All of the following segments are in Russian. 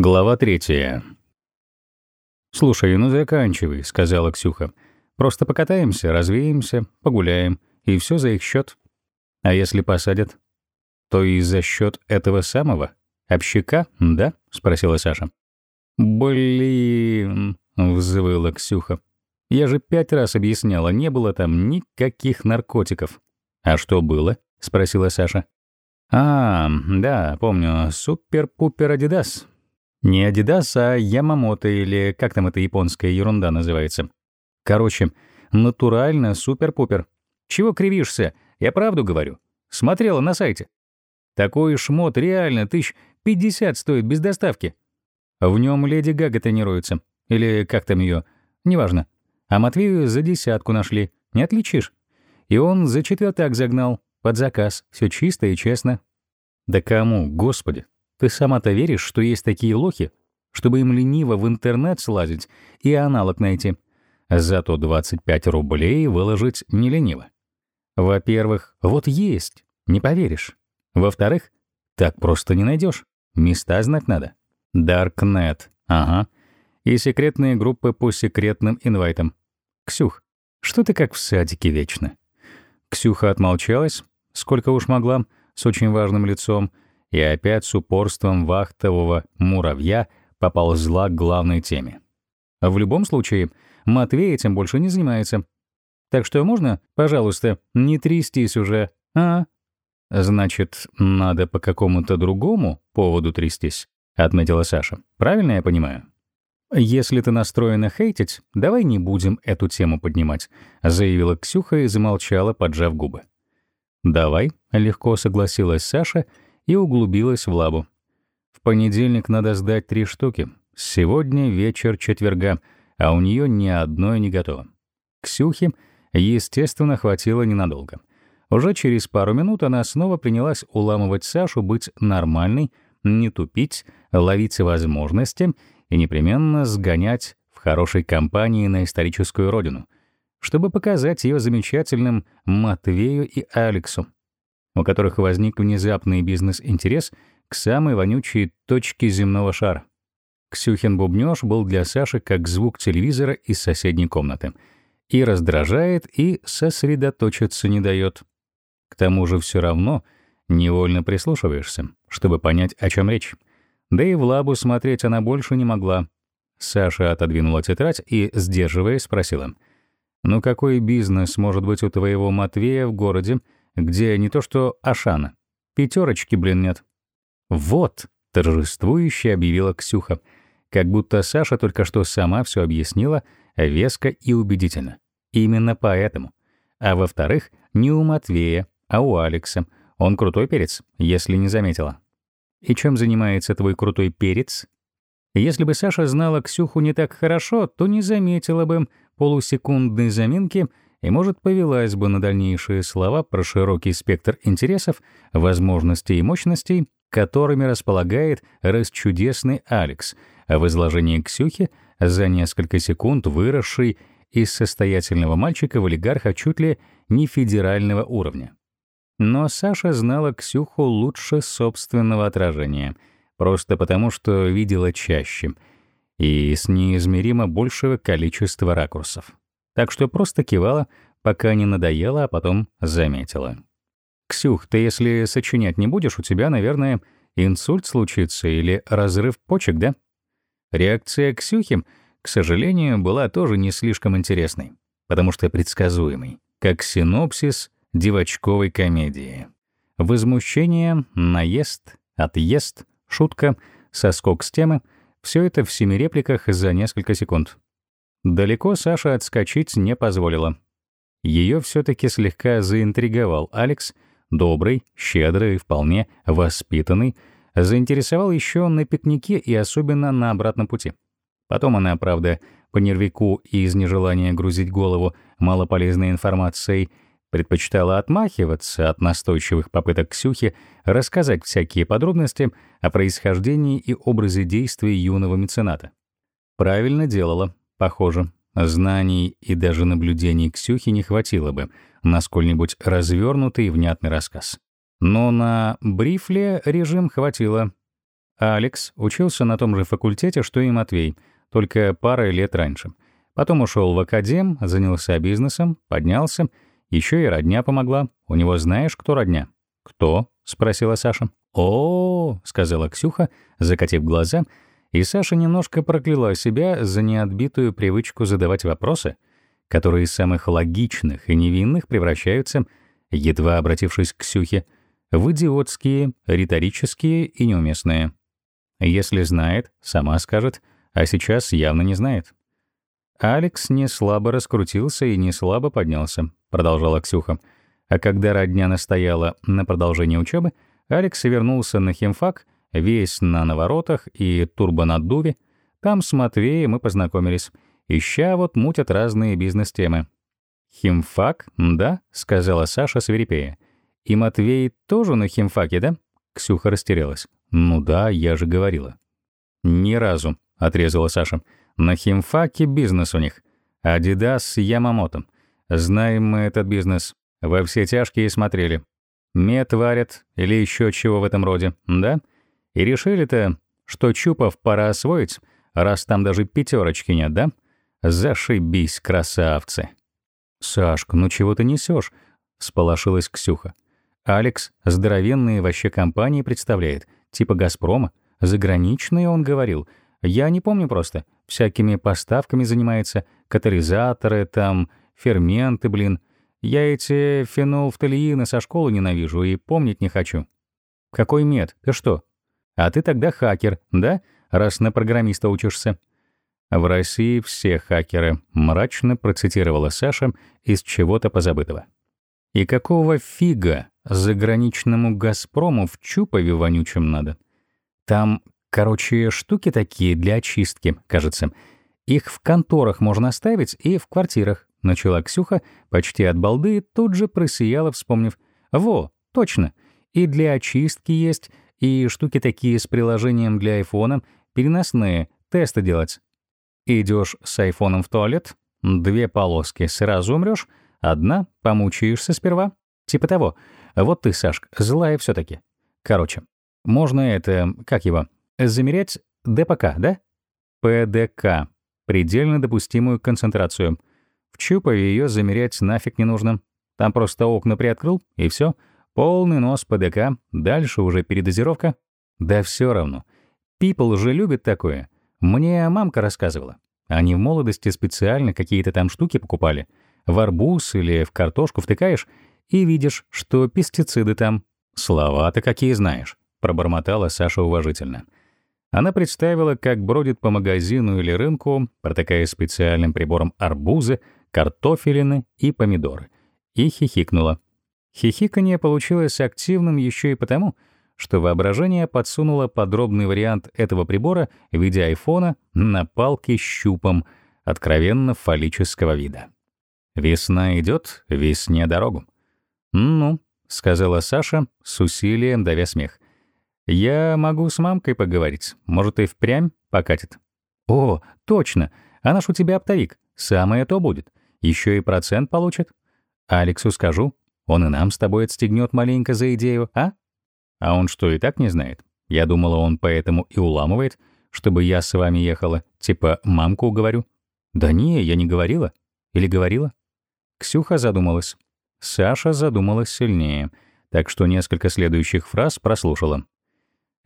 Глава третья. «Слушай, ну заканчивай», — сказала Ксюха. «Просто покатаемся, развеемся, погуляем, и все за их счет. А если посадят, то и за счет этого самого? Общака, да?» — спросила Саша. «Блин», — взвыла Ксюха. «Я же пять раз объясняла, не было там никаких наркотиков». «А что было?» — спросила Саша. «А, да, помню, супер-пупер Адидас. Не Adidas, а Ямамото или как там эта японская ерунда называется. Короче, натурально супер-пупер. Чего кривишься? Я правду говорю. Смотрела на сайте. Такой шмот реально тысяч пятьдесят стоит без доставки. В нем леди Гага тренируется. Или как там ее, неважно. А Матвею за десятку нашли. Не отличишь. И он за четвертак загнал. Под заказ. Все чисто и честно. Да кому, господи? Ты сама-то веришь, что есть такие лохи, чтобы им лениво в интернет слазить и аналог найти? Зато 25 рублей выложить не лениво. Во-первых, вот есть, не поверишь. Во-вторых, так просто не найдешь. Места знать надо. Даркнет, ага. И секретные группы по секретным инвайтам. Ксюх, что ты как в садике вечно? Ксюха отмолчалась, сколько уж могла, с очень важным лицом, и опять с упорством вахтового муравья поползла к главной теме. В любом случае, Матвей этим больше не занимается. Так что можно, пожалуйста, не трястись уже, а? Значит, надо по какому-то другому поводу трястись, отметила Саша. Правильно я понимаю? «Если ты настроена хейтить, давай не будем эту тему поднимать», заявила Ксюха и замолчала, поджав губы. «Давай», — легко согласилась Саша и углубилась в лабу. В понедельник надо сдать три штуки. Сегодня вечер четверга, а у нее ни одной не готово. Ксюхи, естественно, хватило ненадолго. Уже через пару минут она снова принялась уламывать Сашу быть нормальной, не тупить, ловить возможности и непременно сгонять в хорошей компании на историческую родину, чтобы показать ее замечательным Матвею и Алексу у которых возник внезапный бизнес-интерес к самой вонючей точке земного шара. Ксюхин бубнёж был для Саши как звук телевизора из соседней комнаты. И раздражает, и сосредоточиться не дает. К тому же все равно невольно прислушиваешься, чтобы понять, о чем речь. Да и в лабу смотреть она больше не могла. Саша отодвинула тетрадь и, сдерживаясь, спросила. «Ну какой бизнес может быть у твоего Матвея в городе, где не то что Ашана. Пятерочки, блин, нет. «Вот», — торжествующе объявила Ксюха, как будто Саша только что сама все объяснила веско и убедительно. Именно поэтому. А во-вторых, не у Матвея, а у Алекса. Он крутой перец, если не заметила. И чем занимается твой крутой перец? Если бы Саша знала Ксюху не так хорошо, то не заметила бы полусекундной заминки — и, может, повелась бы на дальнейшие слова про широкий спектр интересов, возможностей и мощностей, которыми располагает расчудесный Алекс, а в изложении Ксюхи за несколько секунд выросший из состоятельного мальчика в олигарха чуть ли не федерального уровня. Но Саша знала Ксюху лучше собственного отражения, просто потому что видела чаще и с неизмеримо большего количества ракурсов так что просто кивала, пока не надоело, а потом заметила. «Ксюх, ты если сочинять не будешь, у тебя, наверное, инсульт случится или разрыв почек, да?» Реакция Ксюхи, к сожалению, была тоже не слишком интересной, потому что предсказуемой, как синопсис девочковой комедии. Возмущение, наезд, отъезд, шутка, соскок с темы — все это в семи репликах за несколько секунд. Далеко Саша отскочить не позволила. Ее все-таки слегка заинтриговал Алекс, добрый, щедрый, вполне воспитанный, заинтересовал еще на пикнике и особенно на обратном пути. Потом она, правда, по нервику и из нежелания грузить голову малополезной информацией, предпочитала отмахиваться от настойчивых попыток Ксюхи рассказать всякие подробности о происхождении и образе действия юного мецената. Правильно делала, Похоже, знаний и даже наблюдений Ксюхи не хватило бы на сколь-нибудь развернутый и внятный рассказ. Но на брифле режим хватило. Алекс учился на том же факультете, что и Матвей, только парой лет раньше. Потом ушел в академ, занялся бизнесом, поднялся. Еще и родня помогла. У него знаешь, кто родня? «Кто?» — спросила Саша. «О, — сказала Ксюха, закатив глаза, и Саша немножко прокляла себя за неотбитую привычку задавать вопросы, которые из самых логичных и невинных превращаются, едва обратившись к Ксюхе, в идиотские, риторические и неуместные. Если знает, сама скажет, а сейчас явно не знает. Алекс не слабо раскрутился и не слабо поднялся, продолжала Ксюха. А когда родня настояла на продолжении учебы, Алекс вернулся на химфак, весь на наворотах и турбонаддуве. Там с Матвеем мы познакомились. Ища вот мутят разные бизнес-темы. «Химфак, да?» — сказала Саша свирепея. «И Матвей тоже на химфаке, да?» Ксюха растерялась. «Ну да, я же говорила». «Ни разу», — отрезала Саша. «На химфаке бизнес у них. Адидас с Ямамото. Знаем мы этот бизнес. Во все тяжкие смотрели. Мед варят или еще чего в этом роде, да? И решили-то, что Чупов пора освоить, раз там даже пятерочки нет, да? Зашибись, красавцы. «Сашка, ну чего ты несешь? сполошилась Ксюха. «Алекс здоровенные вообще компании представляет, типа «Газпрома». Заграничные, он говорил. Я не помню просто. Всякими поставками занимается, катализаторы там, ферменты, блин. Я эти фенолфталиины со школы ненавижу и помнить не хочу. Какой мед? Ты что? А ты тогда хакер, да? Раз на программиста учишься. В России все хакеры, мрачно процитировала Саша из чего-то позабытого. И какого фига заграничному «Газпрому» в Чупове вонючем надо? Там, короче, штуки такие для очистки, кажется. Их в конторах можно ставить и в квартирах. Начала Ксюха, почти от балды, тут же просияла, вспомнив. «Во, точно. И для очистки есть, и штуки такие с приложением для айфона, переносные, тесты делать. Идешь с айфоном в туалет, две полоски, сразу умрешь, одна — помучаешься сперва. Типа того. Вот ты, Сашка, злая все таки Короче, можно это, как его, замерять ДПК, да? ПДК. Предельно допустимую концентрацию. В Чупове ее замерять нафиг не нужно. Там просто окна приоткрыл, и все. Полный нос ПДК, дальше уже передозировка. Да все равно. People же любят такое. Мне мамка рассказывала. Они в молодости специально какие-то там штуки покупали. В арбуз или в картошку втыкаешь и видишь, что пестициды там. Слова-то какие знаешь, пробормотала Саша уважительно. Она представила, как бродит по магазину или рынку, протыкая специальным прибором арбузы, картофелины и помидоры, и хихикнула. Хихиканье получилось активным еще и потому, что воображение подсунуло подробный вариант этого прибора в виде айфона на палке с щупом откровенно фаллического вида. «Весна идет, весне дорогу». «Ну», — сказала Саша, с усилием давя смех. «Я могу с мамкой поговорить. Может, и впрямь покатит». «О, точно! Она ж у тебя оптовик. Самое то будет. Еще и процент получит. Алексу скажу, он и нам с тобой отстегнет маленько за идею, а? А он что, и так не знает? Я думала, он поэтому и уламывает, чтобы я с вами ехала. Типа, мамку уговорю. Да не, я не говорила. Или говорила? Ксюха задумалась. Саша задумалась сильнее, так что несколько следующих фраз прослушала.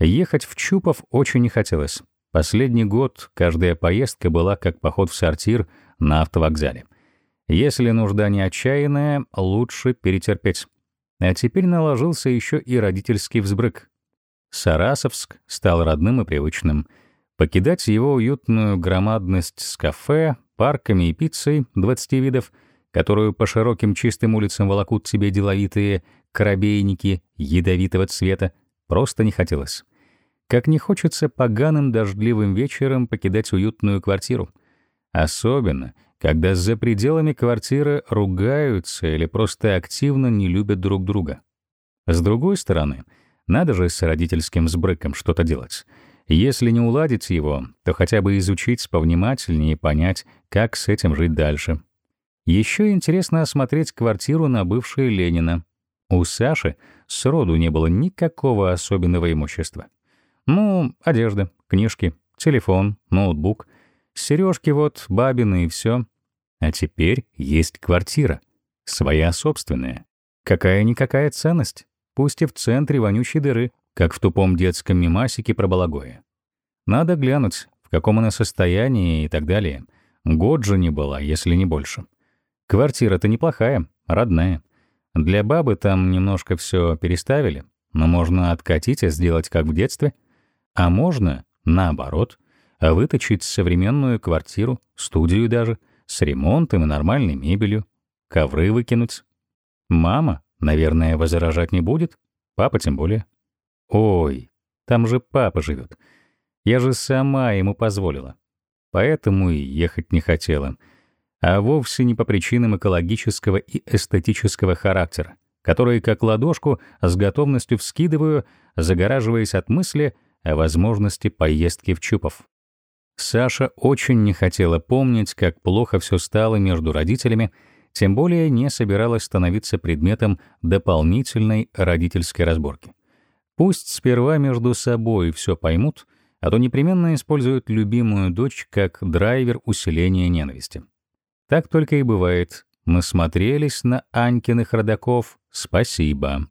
Ехать в Чупов очень не хотелось. Последний год каждая поездка была как поход в сортир на автовокзале. Если нужда не отчаянная, лучше перетерпеть. А теперь наложился еще и родительский взбрык. Сарасовск стал родным и привычным. Покидать его уютную громадность с кафе, парками и пиццей 20 видов, которую по широким чистым улицам волокут себе деловитые коробейники ядовитого цвета, просто не хотелось. Как не хочется поганым дождливым вечером покидать уютную квартиру. Особенно, когда за пределами квартиры ругаются или просто активно не любят друг друга. С другой стороны, надо же с родительским сбрыком что-то делать. Если не уладить его, то хотя бы изучить повнимательнее и понять, как с этим жить дальше. Еще интересно осмотреть квартиру на бывшей Ленина. У Саши сроду не было никакого особенного имущества. Ну, одежда, книжки, телефон, ноутбук, сережки вот, бабины и все. А теперь есть квартира. Своя собственная. Какая-никакая ценность. Пусть и в центре вонючей дыры, как в тупом детском мимасике про балагое. Надо глянуть, в каком она состоянии и так далее. Год же не была, если не больше. Квартира-то неплохая, родная. Для бабы там немножко все переставили, но можно откатить и сделать как в детстве. А можно, наоборот, выточить современную квартиру, студию даже, с ремонтом и нормальной мебелью, ковры выкинуть. Мама, наверное, возражать не будет, папа тем более. Ой, там же папа живет. Я же сама ему позволила. Поэтому и ехать не хотела — а вовсе не по причинам экологического и эстетического характера, которые, как ладошку, с готовностью вскидываю, загораживаясь от мысли о возможности поездки в Чупов. Саша очень не хотела помнить, как плохо все стало между родителями, тем более не собиралась становиться предметом дополнительной родительской разборки. Пусть сперва между собой все поймут, а то непременно используют любимую дочь как драйвер усиления ненависти. Так только и бывает. Насмотрелись на Анькиных родаков. Спасибо.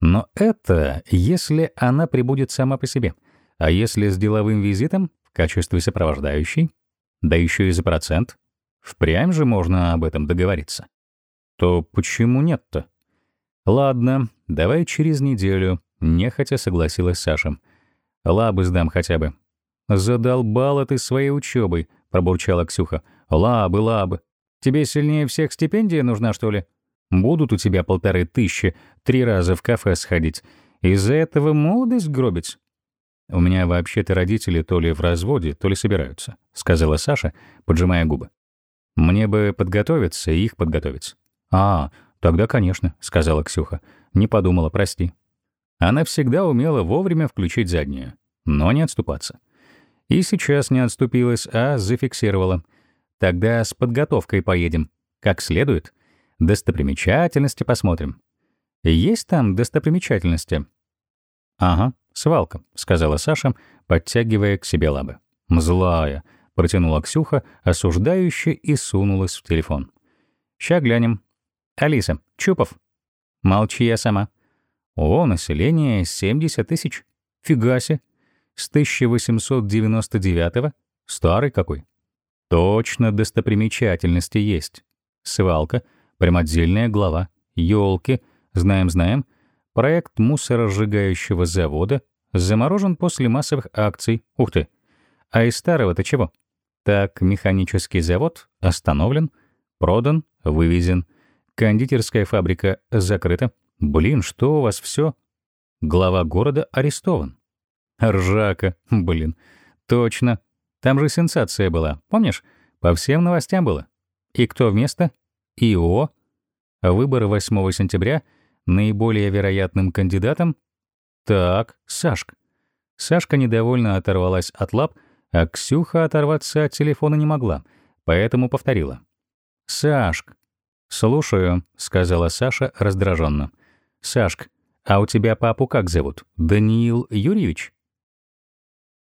Но это если она прибудет сама по себе. А если с деловым визитом, в качестве сопровождающей, да еще и за процент, впрямь же можно об этом договориться. То почему нет-то? Ладно, давай через неделю, нехотя согласилась Саша. Лабы сдам хотя бы. Задолбала ты своей учебой, пробурчала Ксюха. Лабы, лабы. Тебе сильнее всех стипендия нужна, что ли? Будут у тебя полторы тысячи, три раза в кафе сходить. Из-за этого молодость гробить? У меня вообще-то родители то ли в разводе, то ли собираются, сказала Саша, поджимая губы. Мне бы подготовиться и их подготовить. А, тогда, конечно, сказала Ксюха. Не подумала, прости. Она всегда умела вовремя включить заднюю, но не отступаться. И сейчас не отступилась, а зафиксировала — Тогда с подготовкой поедем. Как следует. Достопримечательности посмотрим. Есть там достопримечательности? Ага, свалка, сказала Саша, подтягивая к себе лабы. Злая, протянула Ксюха, осуждающе и сунулась в телефон. Ща глянем. Алиса, Чупов. Молчи я сама. О, население 70 тысяч. Фига себе. С 1899-го? Старый какой. Точно достопримечательности есть. Свалка, прямодельная глава, елки, знаем-знаем, проект мусоросжигающего завода заморожен после массовых акций. Ух ты! А из старого-то чего? Так, механический завод остановлен, продан, вывезен. Кондитерская фабрика закрыта. Блин, что у вас все? Глава города арестован. Ржака, блин. Точно, там же сенсация была, помнишь? По всем новостям было. И кто вместо? ИО. Выборы 8 сентября наиболее вероятным кандидатом? Так, Сашка. Сашка недовольно оторвалась от лап, а Ксюха оторваться от телефона не могла, поэтому повторила. «Сашк». «Слушаю», — сказала Саша раздраженно. «Сашк, а у тебя папу как зовут? Даниил Юрьевич?»